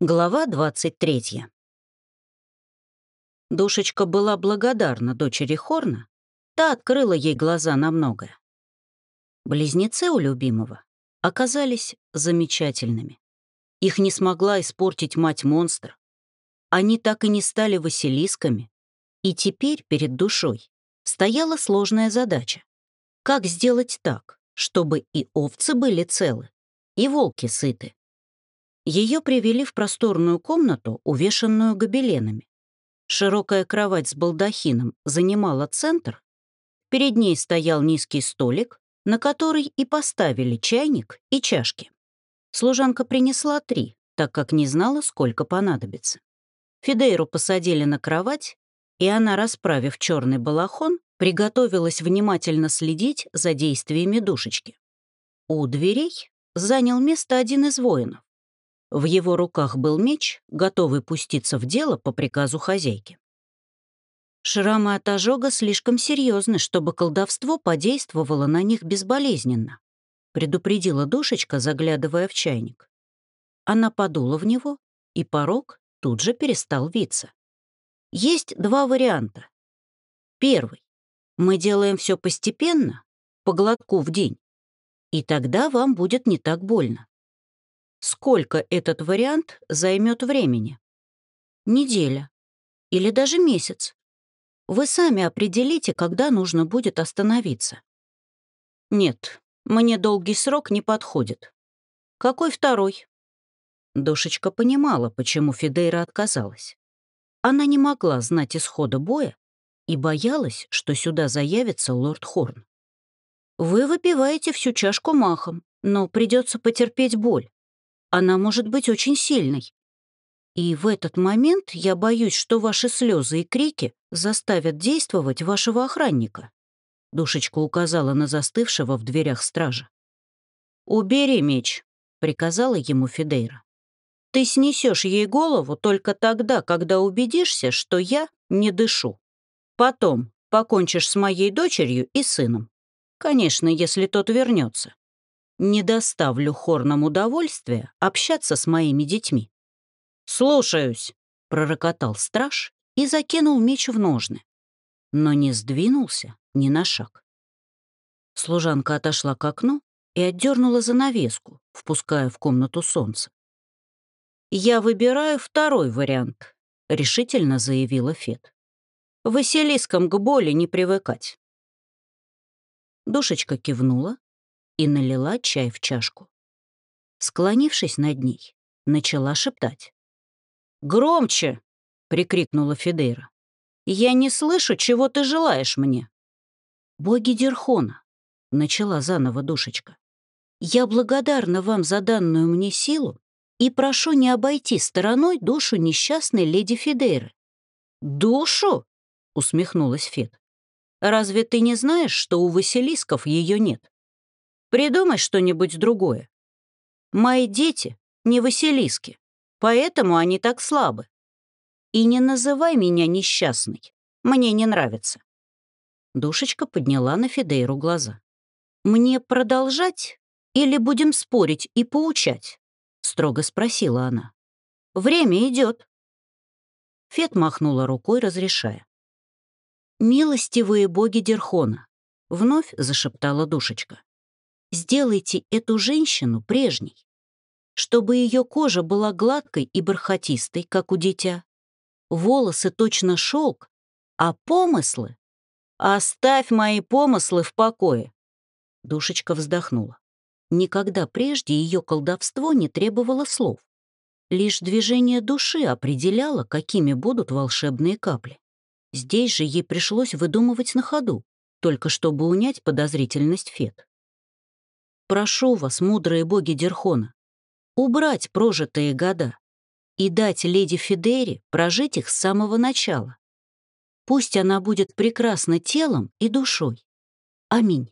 Глава 23. Душечка была благодарна дочери Хорна, та открыла ей глаза на многое. Близнецы у любимого оказались замечательными. Их не смогла испортить мать-монстр. Они так и не стали василисками, и теперь перед душой стояла сложная задача. Как сделать так, чтобы и овцы были целы, и волки сыты? Ее привели в просторную комнату, увешанную гобеленами. Широкая кровать с балдахином занимала центр. Перед ней стоял низкий столик, на который и поставили чайник и чашки. Служанка принесла три, так как не знала, сколько понадобится. Фидейру посадили на кровать, и она, расправив черный балахон, приготовилась внимательно следить за действиями душечки. У дверей занял место один из воинов. В его руках был меч, готовый пуститься в дело по приказу хозяйки. Шрамы от ожога слишком серьезны, чтобы колдовство подействовало на них безболезненно, предупредила душечка, заглядывая в чайник. Она подула в него, и порог тут же перестал виться. Есть два варианта. Первый. Мы делаем все постепенно, по глотку в день, и тогда вам будет не так больно. Сколько этот вариант займет времени? Неделя. Или даже месяц. Вы сами определите, когда нужно будет остановиться. Нет, мне долгий срок не подходит. Какой второй? Душечка понимала, почему Фидейра отказалась. Она не могла знать исхода боя и боялась, что сюда заявится лорд Хорн. Вы выпиваете всю чашку махом, но придется потерпеть боль она может быть очень сильной. И в этот момент я боюсь, что ваши слезы и крики заставят действовать вашего охранника. Душечка указала на застывшего в дверях стража. «Убери меч», — приказала ему Фидейра. «Ты снесешь ей голову только тогда, когда убедишься, что я не дышу. Потом покончишь с моей дочерью и сыном. Конечно, если тот вернется не доставлю хорнам удовольствия общаться с моими детьми. «Слушаюсь», — пророкотал страж и закинул меч в ножны, но не сдвинулся ни на шаг. Служанка отошла к окну и отдернула занавеску, впуская в комнату солнце. «Я выбираю второй вариант», — решительно заявила Фет. «Василискам к боли не привыкать». Душечка кивнула и налила чай в чашку. Склонившись над ней, начала шептать. «Громче!» — прикрикнула Федейра. «Я не слышу, чего ты желаешь мне». «Боги Дерхона», — начала заново душечка. «Я благодарна вам за данную мне силу и прошу не обойти стороной душу несчастной леди Федейры». «Душу?» — усмехнулась Фед. «Разве ты не знаешь, что у Василисков ее нет?» Придумай что-нибудь другое. Мои дети не Василиски, поэтому они так слабы. И не называй меня несчастной. Мне не нравится. Душечка подняла на Фидейру глаза. «Мне продолжать или будем спорить и поучать?» — строго спросила она. «Время идет. Фет махнула рукой, разрешая. «Милостивые боги Дерхона», — вновь зашептала душечка. Сделайте эту женщину прежней, чтобы ее кожа была гладкой и бархатистой, как у дитя, волосы точно шелк, а помыслы... «Оставь мои помыслы в покое!» Душечка вздохнула. Никогда прежде ее колдовство не требовало слов. Лишь движение души определяло, какими будут волшебные капли. Здесь же ей пришлось выдумывать на ходу, только чтобы унять подозрительность Фет. Прошу вас, мудрые боги Дерхона, убрать прожитые года и дать леди Фидере прожить их с самого начала. Пусть она будет прекрасна телом и душой. Аминь.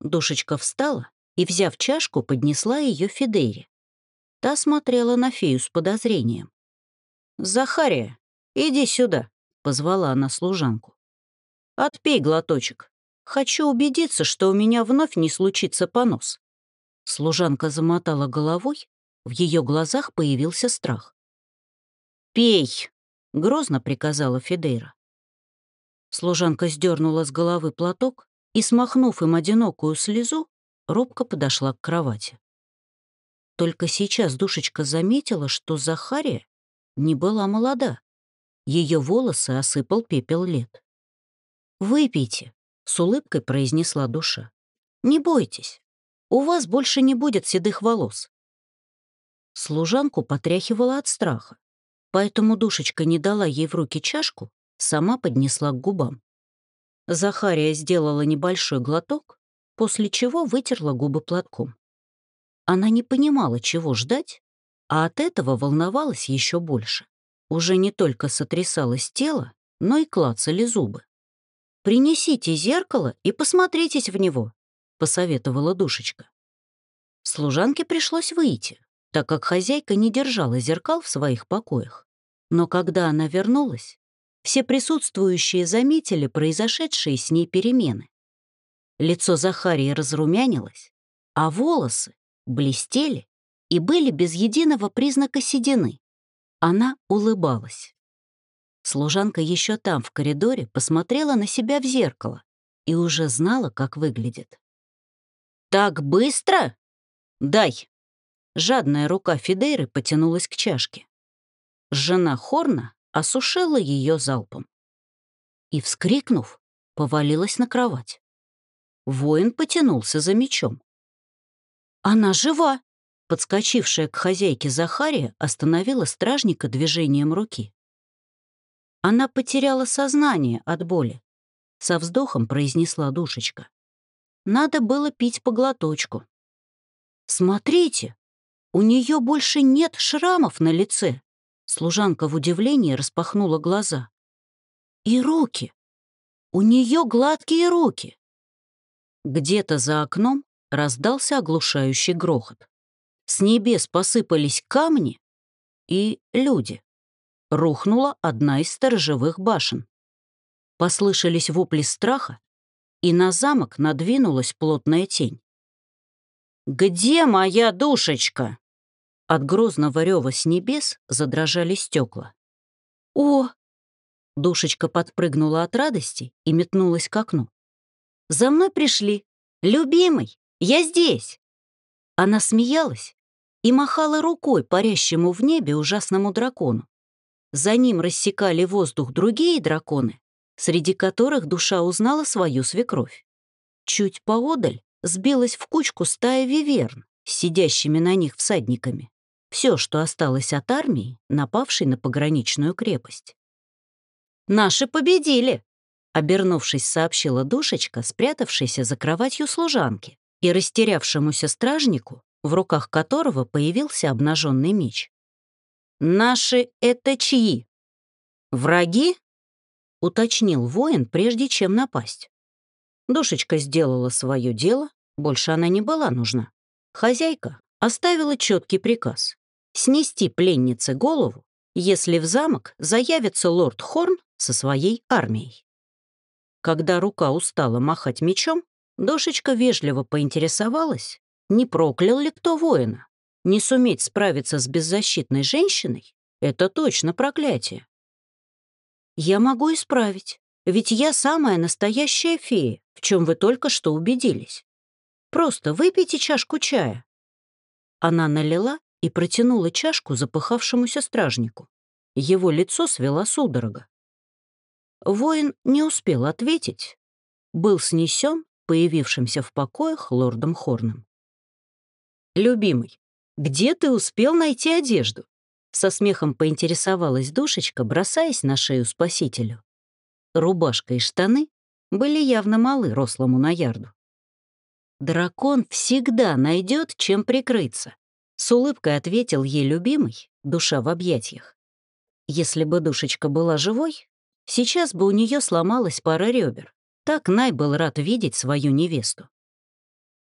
Душечка встала и, взяв чашку, поднесла ее Фидере. Та смотрела на фею с подозрением. «Захария, иди сюда», — позвала она служанку. «Отпей глоточек. Хочу убедиться, что у меня вновь не случится понос». Служанка замотала головой В ее глазах появился страх. «Пей!» — грозно приказала Федейра. Служанка сдернула с головы платок и, смахнув им одинокую слезу, робко подошла к кровати. Только сейчас душечка заметила, что Захария не была молода. Ее волосы осыпал пепел лет. «Выпейте», — с улыбкой произнесла душа. «Не бойтесь, у вас больше не будет седых волос». Служанку потряхивала от страха, поэтому душечка не дала ей в руки чашку, сама поднесла к губам. Захария сделала небольшой глоток, после чего вытерла губы платком. Она не понимала, чего ждать, а от этого волновалась еще больше. Уже не только сотрясалось тело, но и клацали зубы. «Принесите зеркало и посмотритесь в него», — посоветовала душечка. Служанке пришлось выйти, так как хозяйка не держала зеркал в своих покоях. Но когда она вернулась, все присутствующие заметили произошедшие с ней перемены. Лицо Захарии разрумянилось, а волосы блестели и были без единого признака седины. Она улыбалась. Служанка еще там, в коридоре, посмотрела на себя в зеркало и уже знала, как выглядит. «Так быстро? Дай!» Жадная рука Фидейры потянулась к чашке. Жена Хорна осушила ее залпом. И, вскрикнув, повалилась на кровать. Воин потянулся за мечом. «Она жива!» Подскочившая к хозяйке Захария остановила стражника движением руки. Она потеряла сознание от боли. Со вздохом произнесла душечка. Надо было пить по глоточку. «Смотрите, у нее больше нет шрамов на лице!» Служанка в удивлении распахнула глаза. «И руки! У нее гладкие руки!» Где-то за окном раздался оглушающий грохот. С небес посыпались камни и люди. Рухнула одна из сторожевых башен. Послышались вопли страха, и на замок надвинулась плотная тень. «Где моя душечка?» От грозного рева с небес задрожали стекла. «О!» Душечка подпрыгнула от радости и метнулась к окну. «За мной пришли. Любимый, я здесь!» Она смеялась и махала рукой парящему в небе ужасному дракону. За ним рассекали воздух другие драконы, среди которых душа узнала свою свекровь. Чуть поодаль сбилась в кучку стая виверн сидящими на них всадниками. Все, что осталось от армии, напавшей на пограничную крепость. «Наши победили!» — обернувшись, сообщила душечка, спрятавшаяся за кроватью служанки и растерявшемуся стражнику, в руках которого появился обнаженный меч. «Наши — это чьи? Враги?» — уточнил воин, прежде чем напасть. Душечка сделала свое дело, больше она не была нужна. Хозяйка оставила четкий приказ — снести пленнице голову, если в замок заявится лорд Хорн со своей армией. Когда рука устала махать мечом, Душечка вежливо поинтересовалась, не проклял ли кто воина. Не суметь справиться с беззащитной женщиной — это точно проклятие. Я могу исправить, ведь я самая настоящая фея, в чем вы только что убедились. Просто выпейте чашку чая. Она налила и протянула чашку запыхавшемуся стражнику. Его лицо свела судорога. Воин не успел ответить. Был снесен появившимся в покоях лордом Хорном. «Любимый, где ты успел найти одежду?» Со смехом поинтересовалась душечка, бросаясь на шею спасителю. Рубашка и штаны были явно малы рослому на ярду. «Дракон всегда найдет, чем прикрыться», — с улыбкой ответил ей любимый, душа в объятиях. Если бы душечка была живой, сейчас бы у нее сломалась пара ребер. Так Най был рад видеть свою невесту.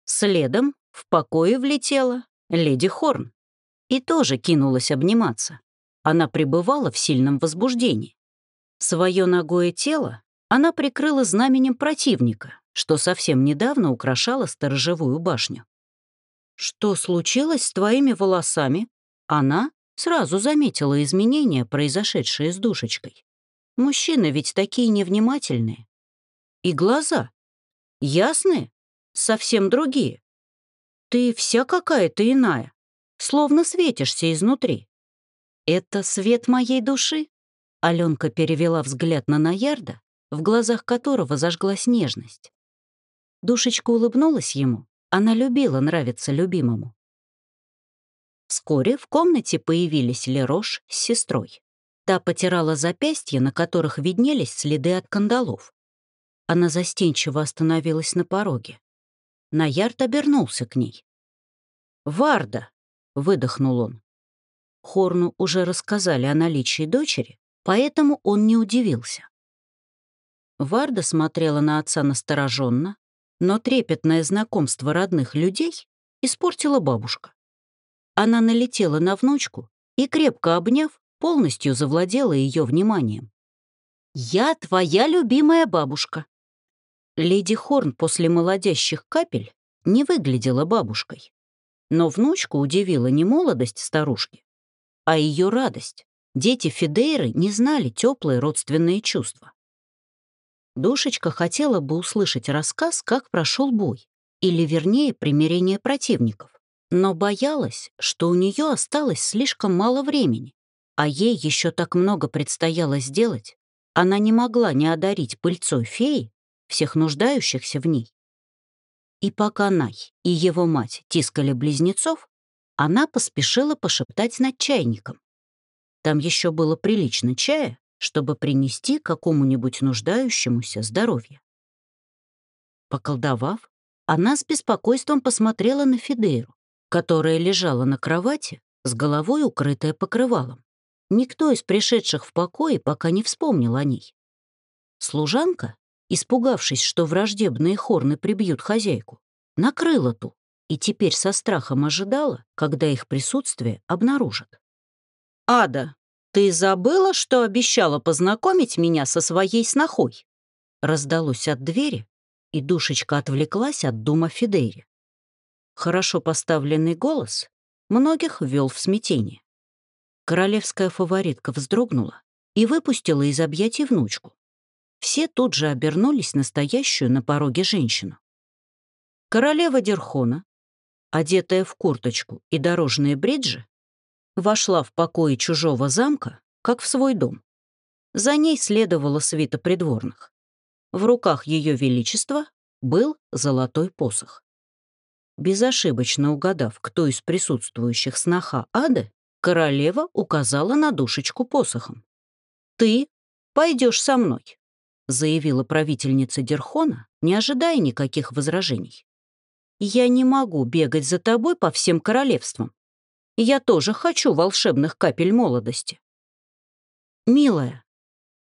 Следом в покое влетела леди Хорн и тоже кинулась обниматься. Она пребывала в сильном возбуждении. Свое ногое тело она прикрыла знаменем противника, что совсем недавно украшало сторожевую башню. «Что случилось с твоими волосами?» Она сразу заметила изменения, произошедшие с душечкой. Мужчины ведь такие невнимательные. И глаза. Ясные, совсем другие. Ты вся какая-то иная, словно светишься изнутри. Это свет моей души? Аленка перевела взгляд на Наярда, в глазах которого зажглась нежность. Душечка улыбнулась ему. Она любила нравиться любимому. Вскоре в комнате появились Лерош с сестрой. Та потирала запястья, на которых виднелись следы от кандалов. Она застенчиво остановилась на пороге. Наярд обернулся к ней. «Варда!» — выдохнул он. Хорну уже рассказали о наличии дочери, поэтому он не удивился. Варда смотрела на отца настороженно, но трепетное знакомство родных людей испортила бабушка. Она налетела на внучку и, крепко обняв, полностью завладела ее вниманием. «Я твоя любимая бабушка». Леди Хорн после молодящих капель не выглядела бабушкой. Но внучку удивила не молодость старушки, а ее радость. Дети Фидейры не знали теплые родственные чувства. Душечка хотела бы услышать рассказ, как прошел бой, или, вернее, примирение противников, но боялась, что у нее осталось слишком мало времени, а ей еще так много предстояло сделать, она не могла не одарить пыльцой феи всех нуждающихся в ней. И пока Най и его мать тискали близнецов, она поспешила пошептать над чайником. Там еще было прилично чая, чтобы принести какому-нибудь нуждающемуся здоровье. Поколдовав, она с беспокойством посмотрела на Фидейру, которая лежала на кровати, с головой укрытая покрывалом. Никто из пришедших в покое пока не вспомнил о ней. Служанка, испугавшись, что враждебные хорны прибьют хозяйку, накрыла ту и теперь со страхом ожидала, когда их присутствие обнаружат. «Ада, ты забыла, что обещала познакомить меня со своей снохой?» Раздалось от двери, и душечка отвлеклась от дума Фидейри. Хорошо поставленный голос многих ввел в смятение. Королевская фаворитка вздрогнула и выпустила из объятий внучку. Все тут же обернулись настоящую на пороге женщину. Королева Дерхона, одетая в курточку и дорожные бриджи, вошла в покои чужого замка, как в свой дом. За ней следовала свита придворных. В руках Ее Величества был золотой посох. Безошибочно угадав, кто из присутствующих сноха Ады, королева указала на душечку посохом. «Ты пойдешь со мной», — заявила правительница Дерхона, не ожидая никаких возражений. «Я не могу бегать за тобой по всем королевствам. Я тоже хочу волшебных капель молодости. Милая,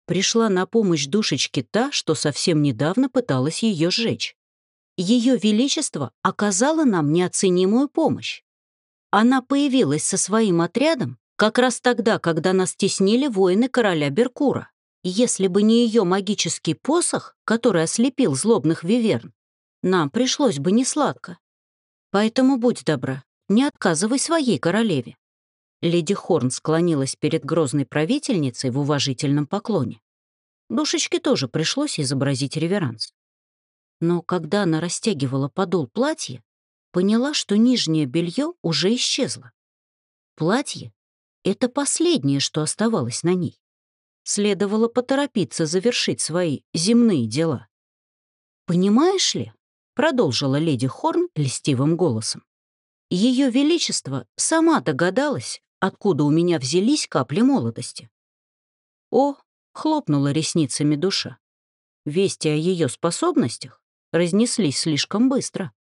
пришла на помощь душечке та, что совсем недавно пыталась ее сжечь. Ее Величество оказало нам неоценимую помощь. Она появилась со своим отрядом как раз тогда, когда нас теснили воины короля Беркура. Если бы не ее магический посох, который ослепил злобных виверн, нам пришлось бы несладко. Поэтому будь добра, не отказывай своей королеве». Леди Хорн склонилась перед грозной правительницей в уважительном поклоне. Душечке тоже пришлось изобразить реверанс. Но когда она растягивала подол платья, поняла, что нижнее белье уже исчезло. Платье — это последнее, что оставалось на ней. Следовало поторопиться завершить свои земные дела. «Понимаешь ли?» — продолжила леди Хорн льстивым голосом. Ее Величество сама догадалась, откуда у меня взялись капли молодости. О, хлопнула ресницами душа. Вести о ее способностях разнеслись слишком быстро.